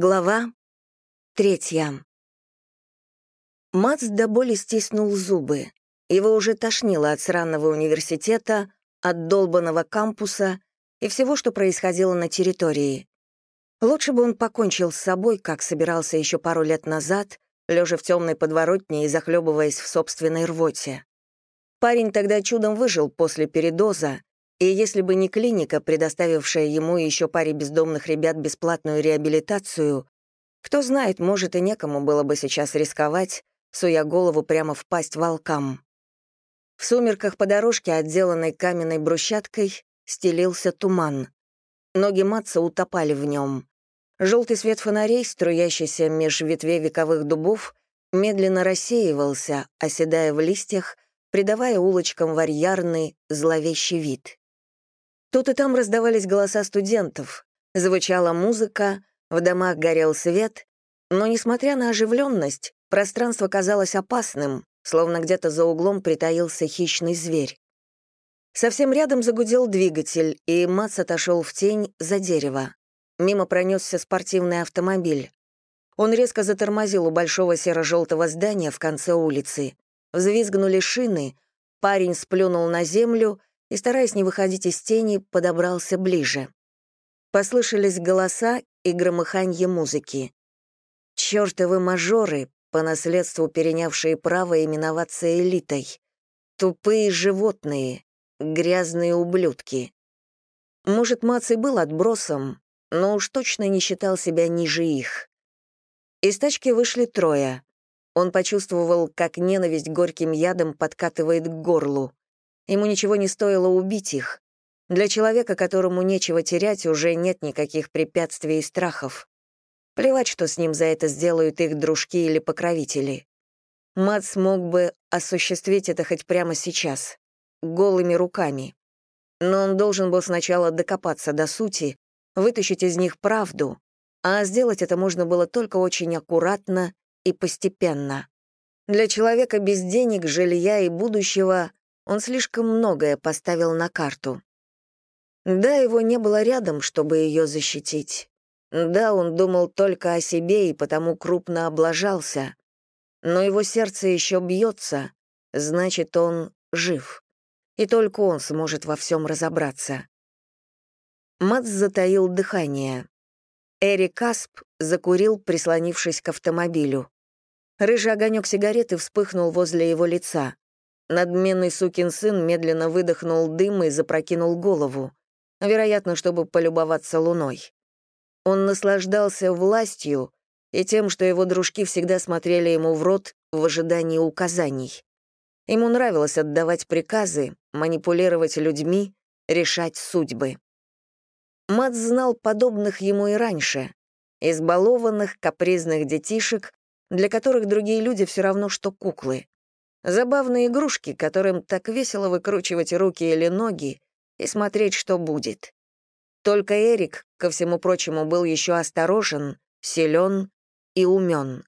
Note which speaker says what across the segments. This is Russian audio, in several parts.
Speaker 1: Глава третья. Мац до боли стиснул зубы. Его уже тошнило от сраного университета, от долбанного кампуса и всего, что происходило на территории. Лучше бы он покончил с собой, как собирался еще пару лет назад, лежа в темной подворотне и захлебываясь в собственной рвоте. Парень тогда чудом выжил после передоза, и если бы не клиника, предоставившая ему и еще паре бездомных ребят бесплатную реабилитацию, кто знает, может, и некому было бы сейчас рисковать, суя голову прямо в пасть волкам. В сумерках по дорожке, отделанной каменной брусчаткой, стелился туман. Ноги Матца утопали в нем. Желтый свет фонарей, струящийся меж ветвей вековых дубов, медленно рассеивался, оседая в листьях, придавая улочкам варьярный, зловещий вид. Тут и там раздавались голоса студентов, звучала музыка, в домах горел свет, но, несмотря на оживленность, пространство казалось опасным, словно где-то за углом притаился хищный зверь. Совсем рядом загудел двигатель, и Мац отошел в тень за дерево. Мимо пронесся спортивный автомобиль. Он резко затормозил у большого серо-желтого здания в конце улицы. Взвизгнули шины, парень сплюнул на землю и, стараясь не выходить из тени, подобрался ближе. Послышались голоса и громыханье музыки. Чёртовы мажоры, по наследству перенявшие право именоваться элитой. Тупые животные, грязные ублюдки. Может, Мац и был отбросом, но уж точно не считал себя ниже их. Из тачки вышли трое. Он почувствовал, как ненависть горьким ядом подкатывает к горлу. Ему ничего не стоило убить их. Для человека, которому нечего терять, уже нет никаких препятствий и страхов. Плевать, что с ним за это сделают их дружки или покровители. Мат смог бы осуществить это хоть прямо сейчас, голыми руками. Но он должен был сначала докопаться до сути, вытащить из них правду, а сделать это можно было только очень аккуратно и постепенно. Для человека без денег, жилья и будущего он слишком многое поставил на карту. Да, его не было рядом, чтобы ее защитить. Да, он думал только о себе и потому крупно облажался. Но его сердце еще бьется, значит, он жив. И только он сможет во всем разобраться. Мац затаил дыхание. Эрик Касп закурил, прислонившись к автомобилю. Рыжий огонек сигареты вспыхнул возле его лица. Надменный сукин сын медленно выдохнул дым и запрокинул голову, вероятно, чтобы полюбоваться луной. Он наслаждался властью и тем, что его дружки всегда смотрели ему в рот в ожидании указаний. Ему нравилось отдавать приказы, манипулировать людьми, решать судьбы. Мат знал подобных ему и раньше, избалованных, капризных детишек, для которых другие люди все равно, что куклы. Забавные игрушки, которым так весело выкручивать руки или ноги и смотреть, что будет. Только Эрик, ко всему прочему, был еще осторожен, силен и умен.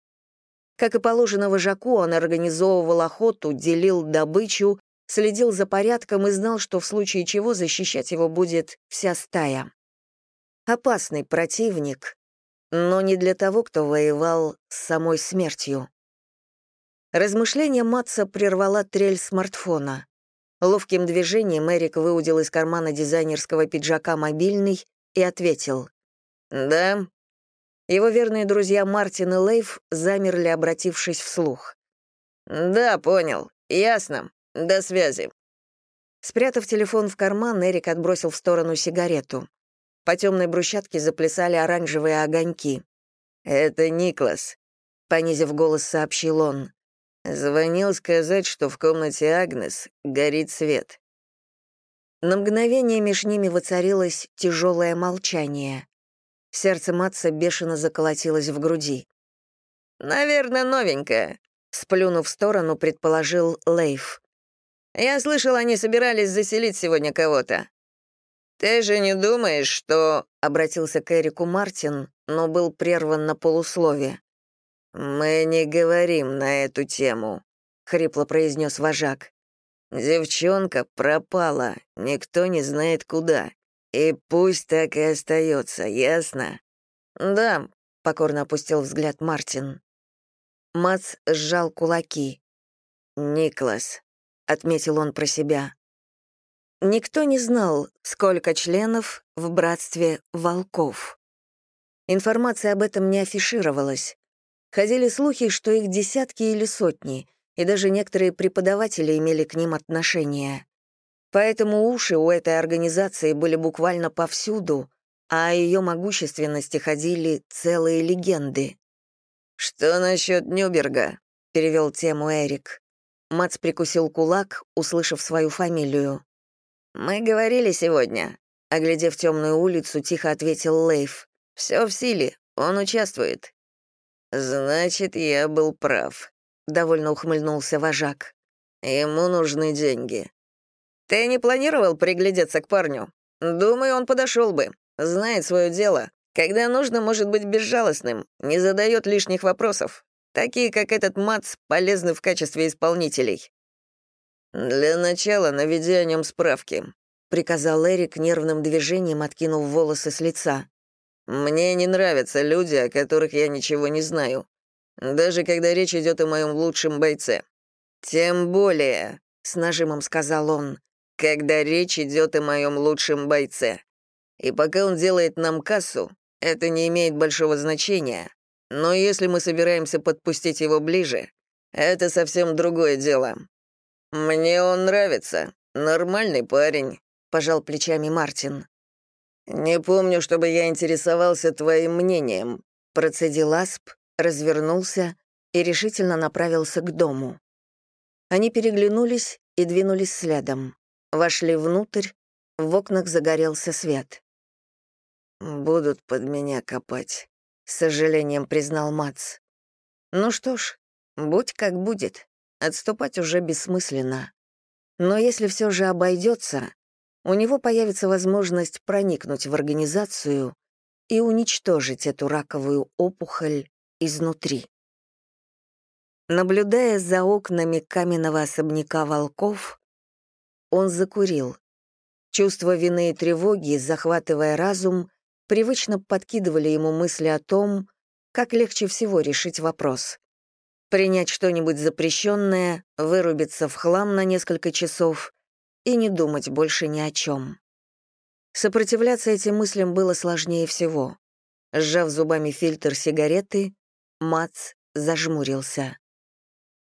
Speaker 1: Как и положено вожаку, он организовывал охоту, делил добычу, следил за порядком и знал, что в случае чего защищать его будет вся стая. Опасный противник, но не для того, кто воевал с самой смертью. Размышление Матса прервала трель смартфона. Ловким движением Эрик выудил из кармана дизайнерского пиджака мобильный и ответил. «Да». Его верные друзья Мартин и Лейв замерли, обратившись вслух. «Да, понял. Ясно. До связи». Спрятав телефон в карман, Эрик отбросил в сторону сигарету. По темной брусчатке заплясали оранжевые огоньки. «Это Никлас», — понизив голос, сообщил он. Звонил сказать, что в комнате Агнес горит свет. На мгновение меж ними воцарилось тяжелое молчание. Сердце Матса бешено заколотилось в груди. «Наверное, новенькая», — сплюнув в сторону, предположил Лейф. «Я слышал, они собирались заселить сегодня кого-то». «Ты же не думаешь, что...» — обратился к Эрику Мартин, но был прерван на полуслове. «Мы не говорим на эту тему», — хрипло произнес вожак. «Девчонка пропала, никто не знает куда. И пусть так и остается, ясно?» «Да, — покорно опустил взгляд Мартин. Мац сжал кулаки. «Никлас», — отметил он про себя. Никто не знал, сколько членов в братстве волков. Информация об этом не афишировалась. Ходили слухи, что их десятки или сотни, и даже некоторые преподаватели имели к ним отношение. Поэтому уши у этой организации были буквально повсюду, а о ее могущественности ходили целые легенды. «Что насчет Нюберга?» — перевел тему Эрик. Мац прикусил кулак, услышав свою фамилию. «Мы говорили сегодня», — оглядев темную улицу, тихо ответил Лейф. «Все в силе, он участвует». «Значит, я был прав», — довольно ухмыльнулся вожак. «Ему нужны деньги». «Ты не планировал приглядеться к парню? Думаю, он подошел бы. Знает свое дело. Когда нужно, может быть безжалостным, не задает лишних вопросов. Такие, как этот Мац, полезны в качестве исполнителей». «Для начала наведи о нем справки», — приказал Эрик нервным движением, откинув волосы с лица. «Мне не нравятся люди, о которых я ничего не знаю. Даже когда речь идет о моем лучшем бойце. Тем более», — с нажимом сказал он, когда речь идет о моем лучшем бойце. И пока он делает нам кассу, это не имеет большого значения. Но если мы собираемся подпустить его ближе, это совсем другое дело. Мне он нравится. Нормальный парень, пожал плечами Мартин. Не помню, чтобы я интересовался твоим мнением, процедил Асп, развернулся и решительно направился к дому. Они переглянулись и двинулись следом. Вошли внутрь, в окнах загорелся свет. «Будут под меня копать», — с сожалением признал Мац. «Ну что ж, будь как будет, отступать уже бессмысленно. Но если все же обойдется, у него появится возможность проникнуть в организацию и уничтожить эту раковую опухоль изнутри. Наблюдая за окнами каменного особняка волков, он закурил. Чувство вины и тревоги, захватывая разум, привычно подкидывали ему мысли о том, как легче всего решить вопрос. Принять что-нибудь запрещенное, вырубиться в хлам на несколько часов и не думать больше ни о чем. Сопротивляться этим мыслям было сложнее всего. Сжав зубами фильтр сигареты, Мац зажмурился.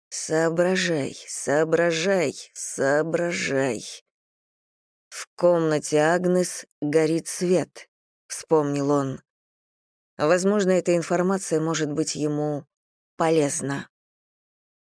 Speaker 1: «Соображай, соображай, соображай». В комнате Агнес горит свет, вспомнил он. Возможно, эта информация может быть ему полезна.